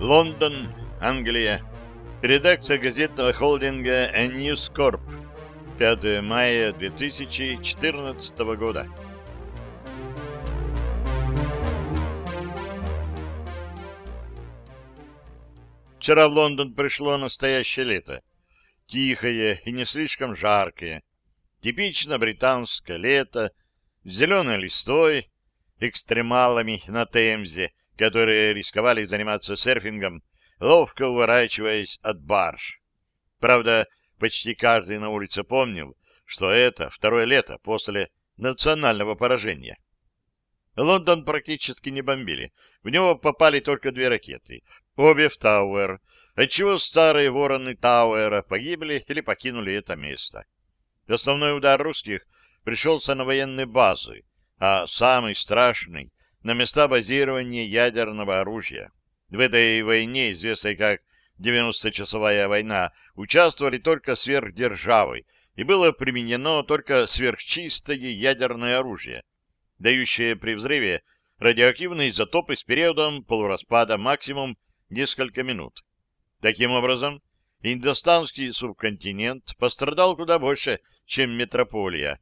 Лондон, Англия. Редакция газетного холдинга News Corp. 5 мая 2014 года. Вчера в Лондон пришло настоящее лето. Тихое и не слишком жаркое. Типично британское лето зеленой листой, экстремалами на Темзе, которые рисковали заниматься серфингом, ловко уворачиваясь от барж. Правда, почти каждый на улице помнил, что это второе лето после национального поражения. Лондон практически не бомбили. В него попали только две ракеты, обе в Тауэр, отчего старые вороны Тауэра погибли или покинули это место. Основной удар русских пришелся на военные базы, а самый страшный — на места базирования ядерного оружия. В этой войне, известной как 90-часовая война, участвовали только сверхдержавы, и было применено только сверхчистое ядерное оружие, дающее при взрыве радиоактивные изотопы с периодом полураспада максимум несколько минут. Таким образом, индостанский субконтинент пострадал куда больше, чем метрополия,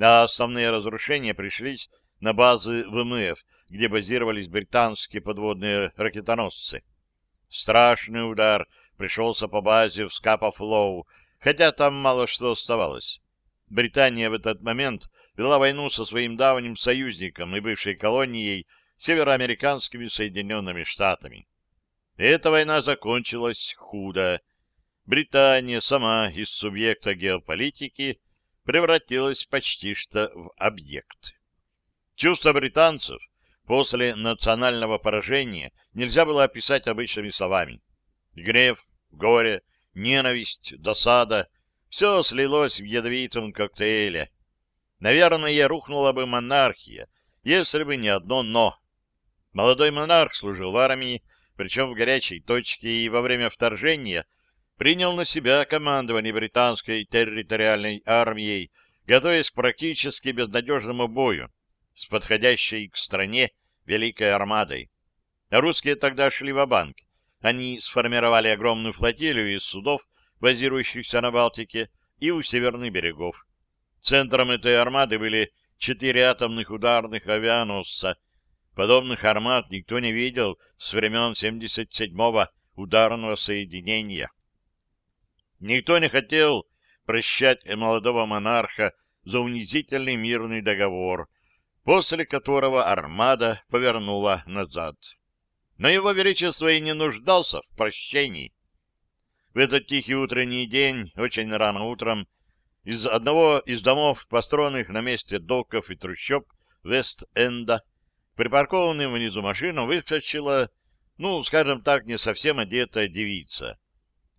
а основные разрушения пришлись на базы ВМФ, где базировались британские подводные ракетоносцы. Страшный удар пришелся по базе в Скапа-Флоу, хотя там мало что оставалось. Британия в этот момент вела войну со своим давним союзником и бывшей колонией североамериканскими Соединенными Штатами. Эта война закончилась худо. Британия сама из субъекта геополитики превратилась почти что в объект. Чувства британцев после национального поражения нельзя было описать обычными словами. Гнев, горе, ненависть, досада — все слилось в ядовитом коктейле. Наверное, рухнула бы монархия, если бы не одно «но». Молодой монарх служил в армии, причем в горячей точке и во время вторжения принял на себя командование британской территориальной армией, готовясь к практически безнадежному бою с подходящей к стране Великой Армадой. Русские тогда шли в банк Они сформировали огромную флотилию из судов, базирующихся на Балтике и у северных берегов. Центром этой армады были четыре атомных ударных авианосца. Подобных армад никто не видел с времен 77-го ударного соединения. Никто не хотел прощать молодого монарха за унизительный мирный договор, после которого армада повернула назад. Но его величество и не нуждался в прощении. В этот тихий утренний день, очень рано утром, из одного из домов, построенных на месте доков и трущоб Вест-Энда, припаркованным внизу машину выскочила, ну, скажем так, не совсем одетая девица.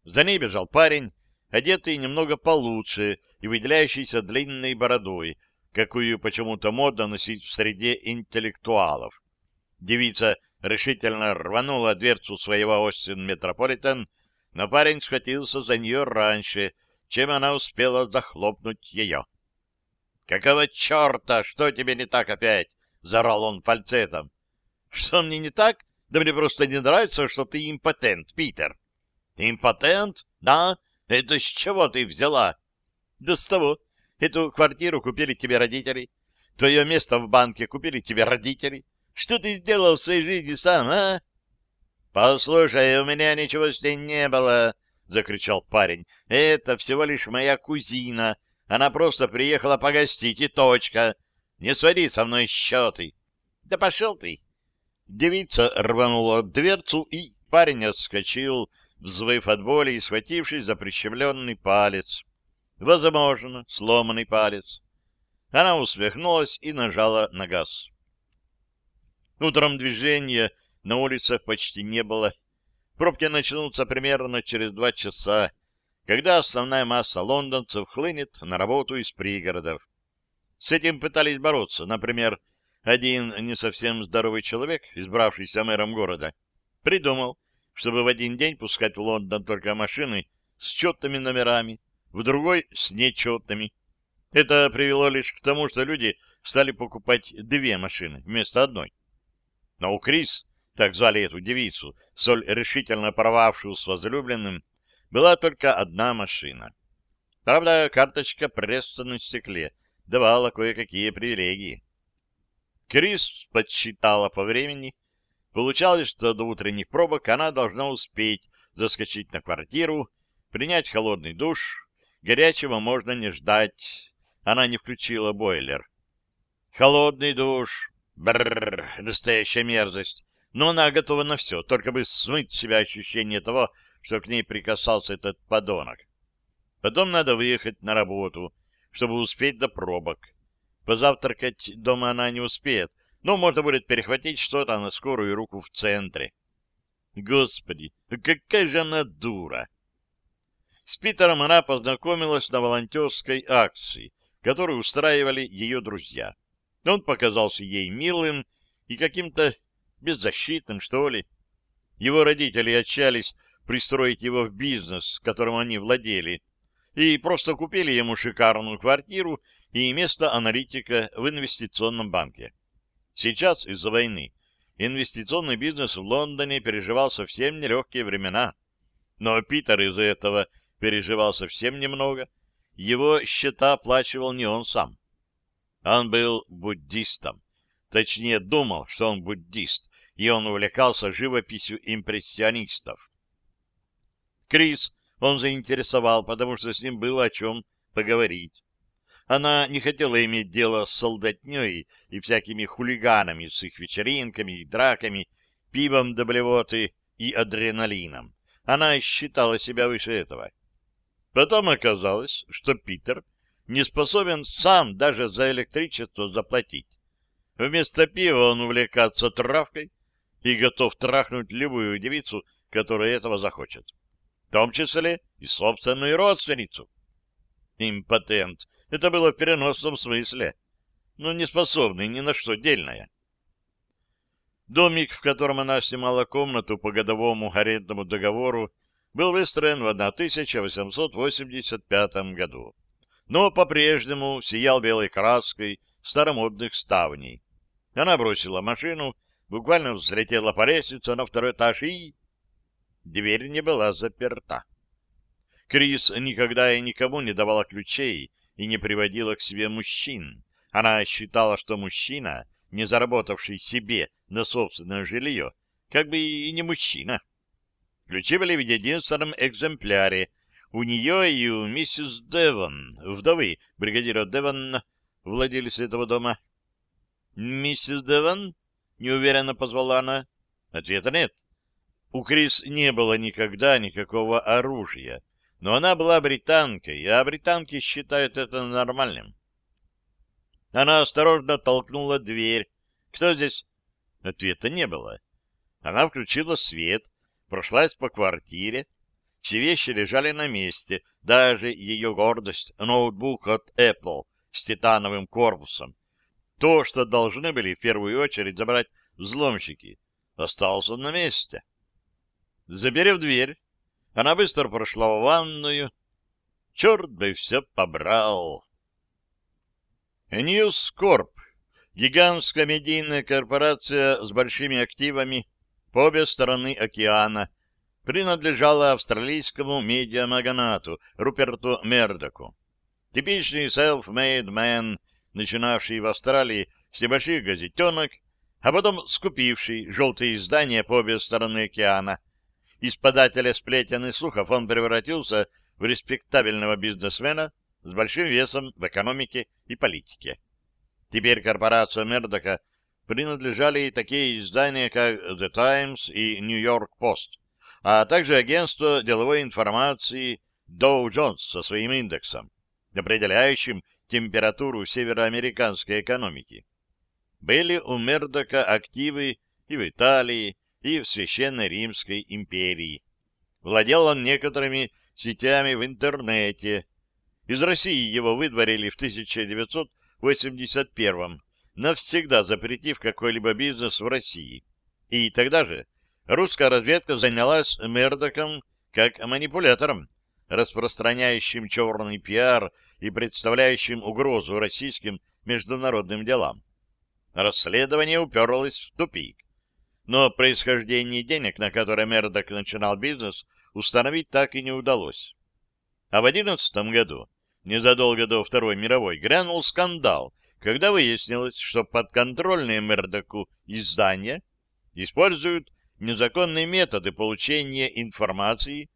За ней бежал парень, одетый немного получше и выделяющийся длинной бородой, какую почему-то модно носить в среде интеллектуалов. Девица решительно рванула дверцу своего Остин Метрополитен, но парень схватился за нее раньше, чем она успела захлопнуть ее. — Какого черта? Что тебе не так опять? — заорал он фальцетом. — Что мне не так? Да мне просто не нравится, что ты импотент, Питер. — Импотент? Да? Это с чего ты взяла? — Да с того, Эту квартиру купили тебе родители. Твое место в банке купили тебе родители. Что ты сделал в своей жизни сам, а? — Послушай, у меня ничего с ней не было, — закричал парень. — Это всего лишь моя кузина. Она просто приехала погостить, и точка. Не своди со мной счеты. — Да пошел ты. Девица рванула дверцу, и парень отскочил, взвыв от боли и схватившись за прищемленный палец. Возможно, сломанный палец. Она усмехнулась и нажала на газ. Утром движения на улицах почти не было. Пробки начнутся примерно через два часа, когда основная масса лондонцев хлынет на работу из пригородов. С этим пытались бороться. Например, один не совсем здоровый человек, избравшийся мэром города, придумал, чтобы в один день пускать в Лондон только машины с четными номерами, в другой — с нечетными. Это привело лишь к тому, что люди стали покупать две машины вместо одной. Но у Крис так звали эту девицу, соль решительно порвавшую с возлюбленным, была только одна машина. Правда, карточка пресса на стекле давала кое-какие привилегии. Крис подсчитала по времени. Получалось, что до утренних пробок она должна успеть заскочить на квартиру, принять холодный душ. Горячего можно не ждать. Она не включила бойлер. Холодный душ. Бррр, настоящая мерзость. Но она готова на все, только бы смыть с себя ощущение того, что к ней прикасался этот подонок. Потом надо выехать на работу, чтобы успеть до пробок. Позавтракать дома она не успеет, но можно будет перехватить что-то на скорую руку в центре. Господи, какая же она дура! С Питером она познакомилась на волонтерской акции, которую устраивали ее друзья. Он показался ей милым и каким-то беззащитным, что ли. Его родители отчались пристроить его в бизнес, которым они владели, и просто купили ему шикарную квартиру и место аналитика в инвестиционном банке. Сейчас из-за войны инвестиционный бизнес в Лондоне переживал совсем нелегкие времена. Но Питер из-за этого переживал совсем немного. Его счета оплачивал не он сам. Он был буддистом. Точнее, думал, что он буддист, и он увлекался живописью импрессионистов. Крис он заинтересовал, потому что с ним было о чем поговорить. Она не хотела иметь дело с солдатней и всякими хулиганами с их вечеринками и драками, пивом до блевоты и адреналином. Она считала себя выше этого. Потом оказалось, что Питер не способен сам даже за электричество заплатить. Вместо пива он увлекается травкой и готов трахнуть любую девицу, которая этого захочет в том числе и собственную родственницу. Импотент. Это было в переносном смысле, но не способный ни на что дельное. Домик, в котором она снимала комнату по годовому арендному договору, был выстроен в 1885 году, но по-прежнему сиял белой краской старомодных ставней. Она бросила машину, буквально взлетела по лестнице на второй этаж и Дверь не была заперта. Крис никогда и никому не давала ключей и не приводила к себе мужчин. Она считала, что мужчина, не заработавший себе на собственное жилье, как бы и не мужчина. Ключи были в единственном экземпляре. У нее и у миссис Девон, вдовы бригадира Девон, владелец этого дома. «Миссис Девон?» — неуверенно позвала она. Ответа нет. У Крис не было никогда никакого оружия, но она была британкой, а британки считают это нормальным. Она осторожно толкнула дверь. «Кто здесь?» Ответа не было. Она включила свет, прошлась по квартире. Все вещи лежали на месте, даже ее гордость, ноутбук от Apple с титановым корпусом. То, что должны были в первую очередь забрать взломщики, осталось на месте. Заперев дверь, она быстро прошла в ванную. Черт бы все побрал. News Corp, гигантская медийная корпорация с большими активами по обе стороны океана, принадлежала австралийскому медиамагнату Руперту Мердоку. Типичный self-made man, начинавший в Австралии с небольших газетенок, а потом скупивший желтые издания по обе стороны океана, из подателя сплетен и слухов он превратился в респектабельного бизнесмена с большим весом в экономике и политике. Теперь корпорация Мердока принадлежали такие издания, как The Times и New York Post, а также агентство деловой информации Dow Jones со своим индексом, определяющим температуру североамериканской экономики. Были у Мердока активы и в Италии, и в Священной Римской империи. Владел он некоторыми сетями в интернете. Из России его выдворили в 1981 навсегда запретив какой-либо бизнес в России. И тогда же русская разведка занялась Мердоком как манипулятором, распространяющим черный пиар и представляющим угрозу российским международным делам. Расследование уперлось в тупик. но происхождение денег, на которые Мердок начинал бизнес, установить так и не удалось. А в одиннадцатом году, незадолго до Второй мировой, грянул скандал, когда выяснилось, что подконтрольные Мердоку издания используют незаконные методы получения информации,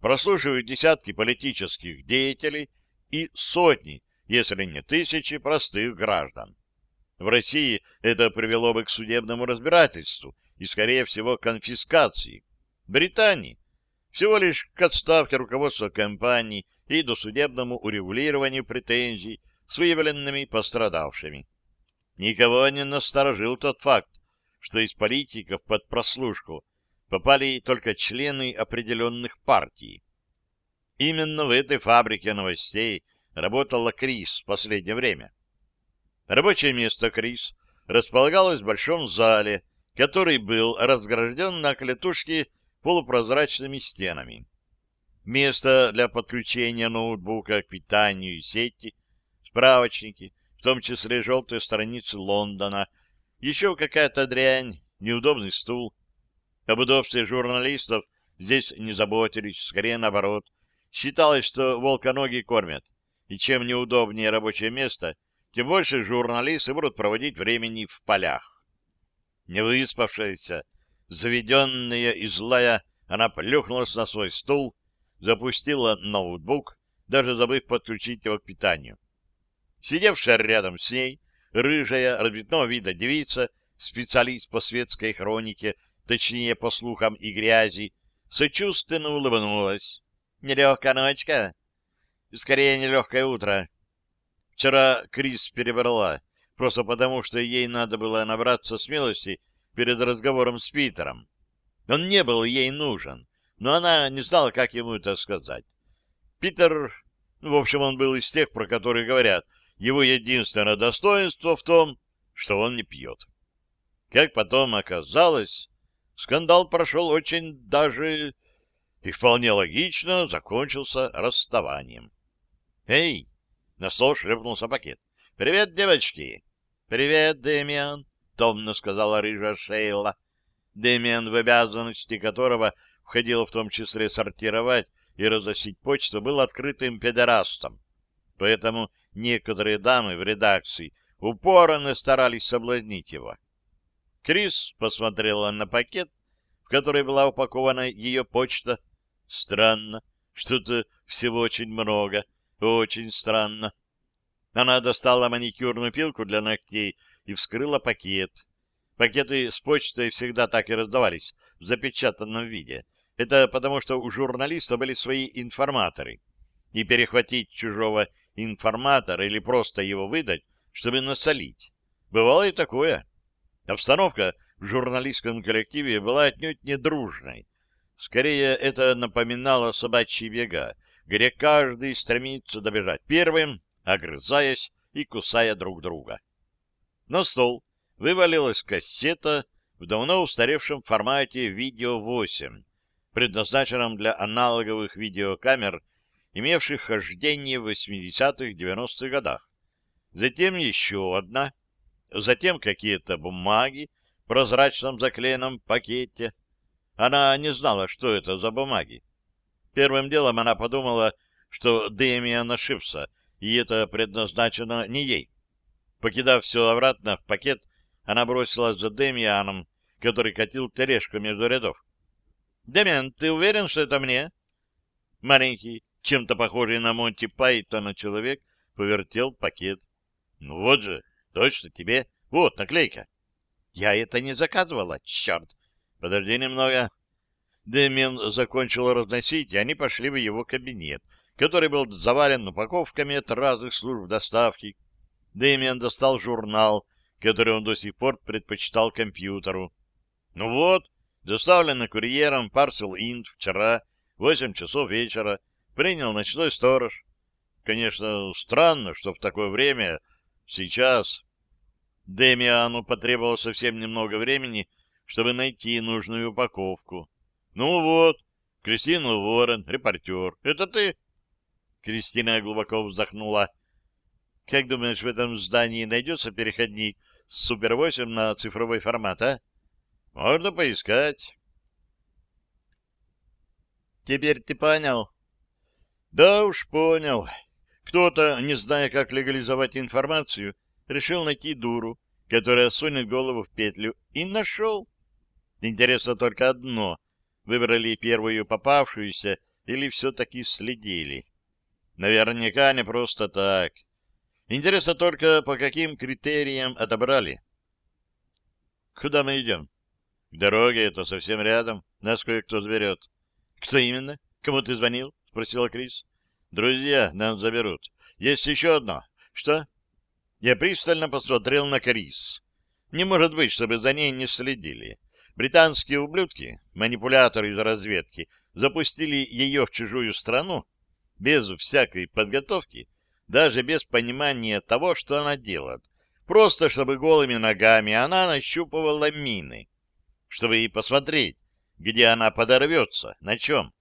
прослушивают десятки политических деятелей и сотни, если не тысячи, простых граждан. В России это привело бы к судебному разбирательству и, скорее всего, конфискации. В Британии всего лишь к отставке руководства компании и досудебному урегулированию претензий с выявленными пострадавшими. Никого не насторожил тот факт, что из политиков под прослушку попали только члены определенных партий. Именно в этой фабрике новостей работала Крис в последнее время. Рабочее место Крис располагалось в большом зале, который был разгражден на клетушке полупрозрачными стенами. Место для подключения ноутбука к питанию и сети, справочники, в том числе желтые страницы Лондона, еще какая-то дрянь, неудобный стул. Об удобстве журналистов здесь не заботились, скорее наоборот. Считалось, что волконоги кормят, и чем неудобнее рабочее место, тем больше журналисты будут проводить времени в полях. Невыспавшаяся, заведенная и злая, она плюхнулась на свой стул, запустила ноутбук, даже забыв подключить его к питанию. Сидевшая рядом с ней, рыжая, разбитного вида девица, специалист по светской хронике, точнее, по слухам и грязи, сочувственно улыбнулась. «Нелегкая ночка?» «Скорее, нелегкое утро». Вчера Крис перебрала, просто потому, что ей надо было набраться смелости перед разговором с Питером. Он не был ей нужен, но она не знала, как ему это сказать. Питер, в общем, он был из тех, про которых говорят, его единственное достоинство в том, что он не пьет. Как потом оказалось, скандал прошел очень даже и вполне логично закончился расставанием. «Эй!» — на стол шлепнулся пакет. «Привет, девочки!» «Привет, Дэмиан!» томно сказала рыжая Шейла, Дэмиан, в обязанности которого входило в том числе сортировать и разносить почту, был открытым педерастом. Поэтому некоторые дамы в редакции упорно старались соблазнить его. Крис посмотрела на пакет, в который была упакована ее почта. Странно, что-то всего очень много, очень странно. Она достала маникюрную пилку для ногтей и вскрыла пакет. Пакеты с почтой всегда так и раздавались в запечатанном виде. Это потому, что у журналиста были свои информаторы. И перехватить чужого информатора или просто его выдать, чтобы насолить. Бывало и такое. Обстановка в журналистском коллективе была отнюдь не дружной. Скорее, это напоминало собачьи бега, где каждый стремится добежать первым, огрызаясь и кусая друг друга. На стол вывалилась кассета в давно устаревшем формате видео 8, предназначенном для аналоговых видеокамер, имевших хождение в 80-х-90-х годах. Затем еще одна, затем какие-то бумаги в прозрачном заклеенном пакете. Она не знала, что это за бумаги. Первым делом она подумала, что Дэмиан ошибся, и это предназначено не ей. Покидав все обратно в пакет, она бросилась за Демианом, который катил тележку между рядов. — Демиан, ты уверен, что это мне? Маленький, чем-то похожий на Монти Пайтона человек, повертел пакет. — Ну вот же, точно тебе. Вот, наклейка. — Я это не заказывала, черт. Подожди немного. Демиан закончил разносить, и они пошли в его кабинет, который был завален упаковками от разных служб доставки. Дэмиан достал журнал, который он до сих пор предпочитал компьютеру. Ну вот, доставлено курьером Parcel Int вчера, восемь часов вечера, принял ночной сторож. Конечно, странно, что в такое время, сейчас... Демиану потребовалось совсем немного времени, чтобы найти нужную упаковку. Ну вот, Кристина Ворон, репортер. Это ты? Кристина глубоко вздохнула. Как думаешь, в этом здании найдется переходник с Супер 8 на цифровой формат, а? Можно поискать. Теперь ты понял? Да уж понял. Кто-то, не зная, как легализовать информацию, решил найти дуру, которая сунет голову в петлю, и нашел. Интересно только одно — выбрали первую попавшуюся или все-таки следили. Наверняка не просто так. Интересно только, по каким критериям отобрали. Куда мы идем? К дороге, это совсем рядом. Нас кое-кто заберет. Кто именно? Кому ты звонил? Спросила Крис. Друзья нас заберут. Есть еще одно. Что? Я пристально посмотрел на Крис. Не может быть, чтобы за ней не следили. Британские ублюдки, манипуляторы из разведки, запустили ее в чужую страну без всякой подготовки, даже без понимания того, что она делает. Просто чтобы голыми ногами она нащупывала мины, чтобы и посмотреть, где она подорвется, на чем.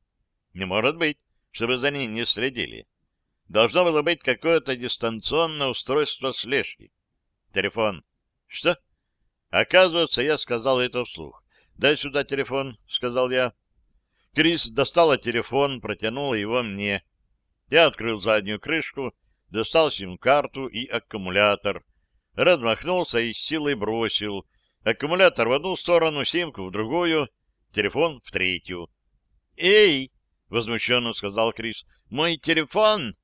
Не может быть, чтобы за ней не следили. Должно было быть какое-то дистанционное устройство слежки. Телефон. Что? Оказывается, я сказал это вслух. «Дай сюда телефон», — сказал я. Крис достала телефон, протянула его мне. Я открыл заднюю крышку, достал сим-карту и аккумулятор. Размахнулся и с силой бросил. Аккумулятор в одну сторону, симку в другую, телефон в третью. «Эй!» — возмущенно сказал Крис. «Мой телефон!»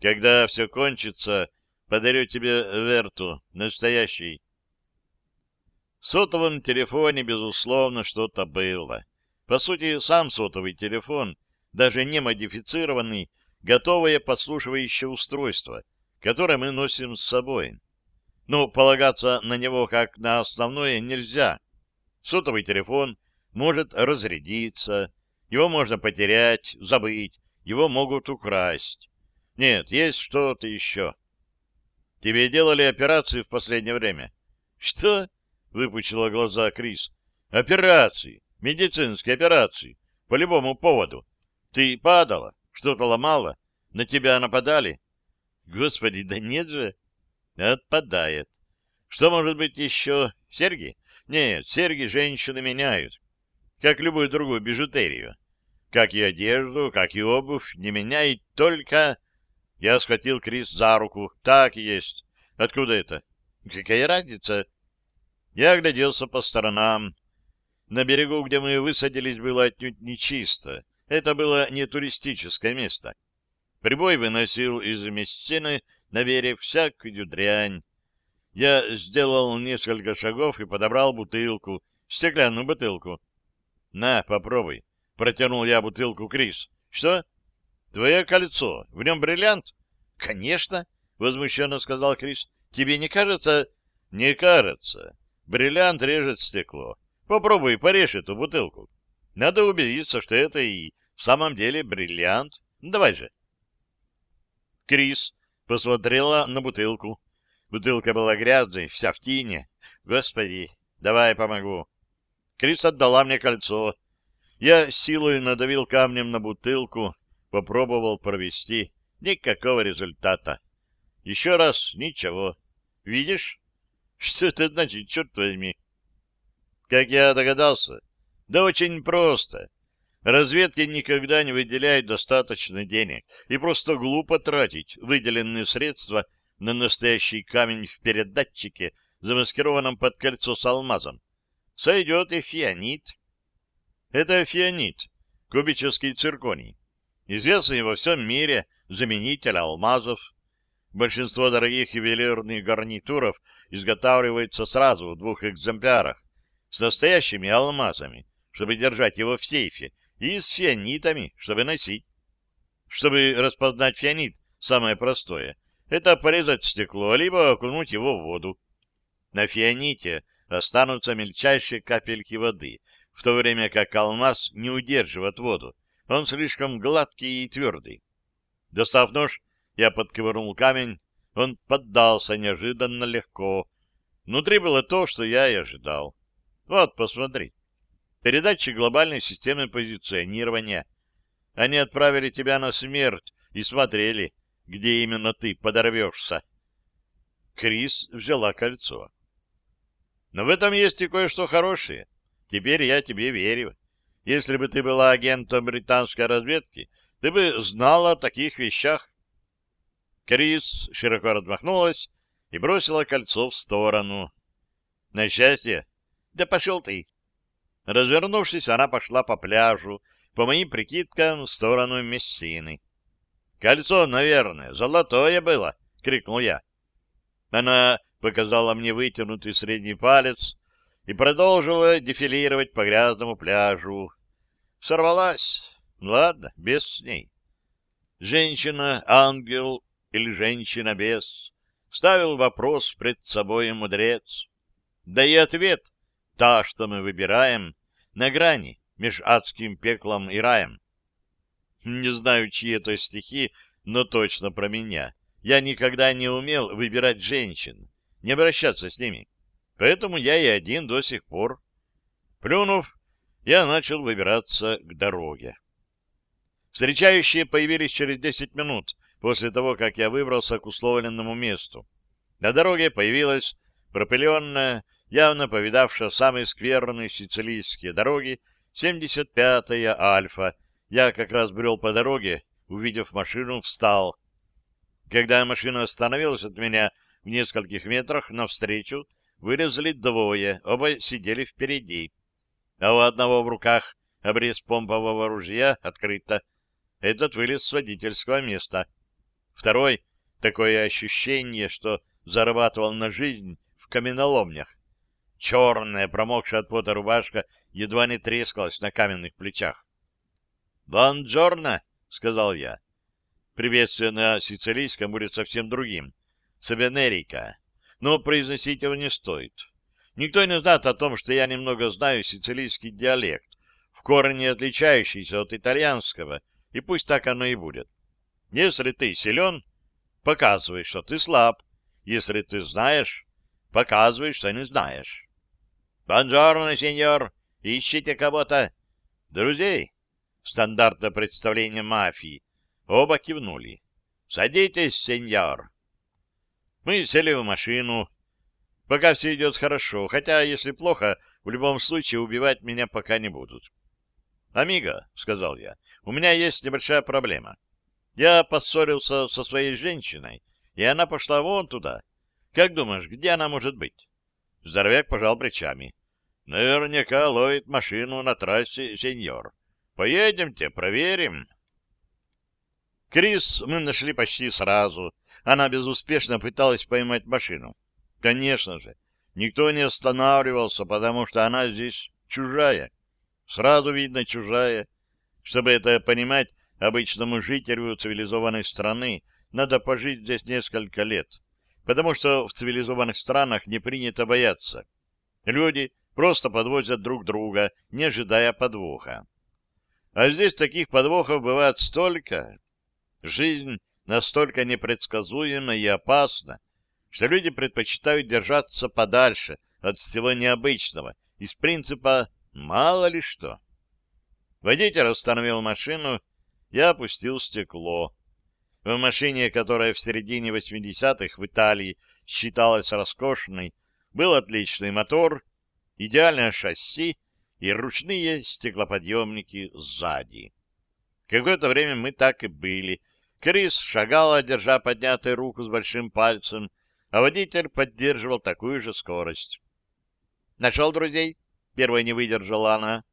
«Когда все кончится, подарю тебе Верту, настоящий». В сотовом телефоне, безусловно, что-то было. По сути, сам сотовый телефон, даже не модифицированный, готовое подслушивающее устройство, которое мы носим с собой. Но полагаться на него как на основное нельзя. Сотовый телефон может разрядиться, его можно потерять, забыть, его могут украсть. Нет, есть что-то еще. Тебе делали операции в последнее время? Что? Выпучила глаза Крис. Операции, медицинские операции, по любому поводу. Ты падала, что-то ломала, на тебя нападали? Господи, да нет же. Отпадает. Что может быть еще? Серьги? Нет, серьги женщины меняют, как любую другую бижутерию. Как и одежду, как и обувь, не меняет только... Я схватил Крис за руку. Так и есть. Откуда это? Какая разница? Я огляделся по сторонам. На берегу, где мы высадились, было отнюдь нечисто. Это было не туристическое место. Прибой выносил из местины на берег всякую дрянь. Я сделал несколько шагов и подобрал бутылку, стеклянную бутылку. — На, попробуй. Протянул я бутылку Крис. — Что? — Твое кольцо. В нем бриллиант? — Конечно, — возмущенно сказал Крис. — Тебе не кажется? — Не кажется. Бриллиант режет стекло. Попробуй порежь эту бутылку. Надо убедиться, что это и в самом деле бриллиант. Давай же. Крис посмотрела на бутылку. Бутылка была грязной, вся в тине. Господи, давай помогу. Крис отдала мне кольцо. Я силой надавил камнем на бутылку, попробовал провести. Никакого результата. Еще раз ничего. Видишь? Что это значит, черт возьми? Как я догадался? Да очень просто. Разведки никогда не выделяют достаточно денег, и просто глупо тратить выделенные средства на настоящий камень в передатчике, замаскированном под кольцо с алмазом. Сойдет и фианит. Это фианит, кубический цирконий, известный во всем мире заменитель алмазов. Большинство дорогих ювелирных гарнитуров изготавливается сразу в двух экземплярах с настоящими алмазами, чтобы держать его в сейфе, и с фианитами, чтобы носить. Чтобы распознать фианит, самое простое — это порезать стекло, либо окунуть его в воду. На фианите останутся мельчайшие капельки воды, в то время как алмаз не удерживает воду. Он слишком гладкий и твердый. Достав нож, я подковырнул камень, он поддался неожиданно легко. Внутри было то, что я и ожидал. Вот, посмотри. Передатчик глобальной системы позиционирования. Они отправили тебя на смерть и смотрели, где именно ты подорвешься. Крис взяла кольцо. Но в этом есть и кое-что хорошее. Теперь я тебе верю. Если бы ты была агентом британской разведки, ты бы знала о таких вещах. Крис широко размахнулась и бросила кольцо в сторону. На счастье. Да пошел ты. Развернувшись, она пошла по пляжу, по моим прикидкам, в сторону Мессины. «Кольцо, наверное, золотое было!» — крикнул я. Она показала мне вытянутый средний палец и продолжила дефилировать по грязному пляжу. Сорвалась. Ладно, без с ней. Женщина-ангел или женщина-бес? Ставил вопрос пред собой мудрец. Да и ответ, та, что мы выбираем, на грани меж адским пеклом и раем. Не знаю, чьи это стихи, но точно про меня. Я никогда не умел выбирать женщин, не обращаться с ними. Поэтому я и один до сих пор. Плюнув, я начал выбираться к дороге. Встречающие появились через десять минут после того, как я выбрался к условленному месту. На дороге появилась пропыленная, явно повидавшая самые скверные сицилийские дороги, 75-я Альфа. Я как раз брел по дороге, увидев машину, встал. Когда машина остановилась от меня в нескольких метрах, навстречу вылезли двое, оба сидели впереди а у одного в руках обрез помпового ружья открыто. Этот вылез с водительского места. Второй — такое ощущение, что зарабатывал на жизнь в каменоломнях. Черная, промокшая от пота рубашка едва не трескалась на каменных плечах. «Бонджорно!» — сказал я. Приветствие на сицилийском будет совсем другим. Сабенерика. Но произносить его не стоит. Никто не знает о том, что я немного знаю сицилийский диалект, в корне отличающийся от итальянского, и пусть так оно и будет. Если ты силен, показывай, что ты слаб. Если ты знаешь, показывай, что не знаешь. «Бонжорно, сеньор! Ищите кого-то?» «Друзей?» Стандартное представление мафии. Оба кивнули. «Садитесь, сеньор!» Мы сели в машину, Пока все идет хорошо, хотя, если плохо, в любом случае убивать меня пока не будут. «Амиго», — сказал я, — «у меня есть небольшая проблема. Я поссорился со своей женщиной, и она пошла вон туда. Как думаешь, где она может быть?» Здоровяк пожал плечами. «Наверняка ловит машину на трассе, сеньор. Поедемте, проверим». Крис мы нашли почти сразу. Она безуспешно пыталась поймать машину. Конечно же, никто не останавливался, потому что она здесь чужая. Сразу видно чужая. Чтобы это понимать, обычному жителю цивилизованной страны надо пожить здесь несколько лет, потому что в цивилизованных странах не принято бояться. Люди просто подвозят друг друга, не ожидая подвоха. А здесь таких подвохов бывает столько. Жизнь настолько непредсказуема и опасна, что люди предпочитают держаться подальше от всего необычного, из принципа «мало ли что». Водитель остановил машину, я опустил стекло. В машине, которая в середине 80-х в Италии считалась роскошной, был отличный мотор, идеальное шасси и ручные стеклоподъемники сзади. Какое-то время мы так и были. Крис шагала, держа поднятой руку с большим пальцем, а водитель поддерживал такую же скорость. «Нашел друзей?» — первой не выдержала она.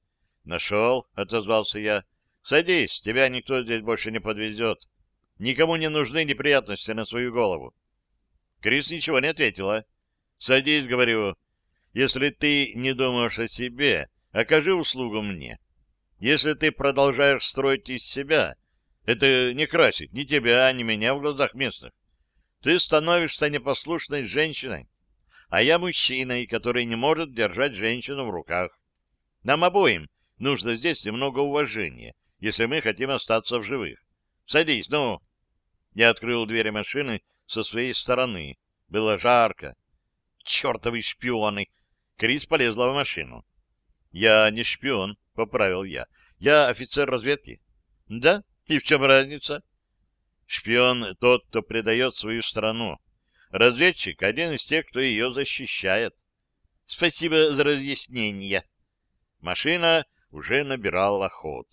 «Нашел», — отозвался я. «Садись, тебя никто здесь больше не подвезет. Никому не нужны неприятности на свою голову». Крис ничего не ответила. «Садись», — говорю. «Если ты не думаешь о себе, окажи услугу мне. Если ты продолжаешь строить из себя, это не красит ни тебя, ни меня в глазах местных. Ты становишься непослушной женщиной, а я мужчиной, который не может держать женщину в руках. Нам обоим нужно здесь немного уважения, если мы хотим остаться в живых. Садись, ну. Я открыл двери машины со своей стороны. Было жарко. Чертовы шпионы! Крис полезла в машину. Я не шпион, поправил я. Я офицер разведки. Да? И в чем разница? Шпион — тот, кто предает свою страну. Разведчик — один из тех, кто ее защищает. Спасибо за разъяснение. Машина уже набирала ход.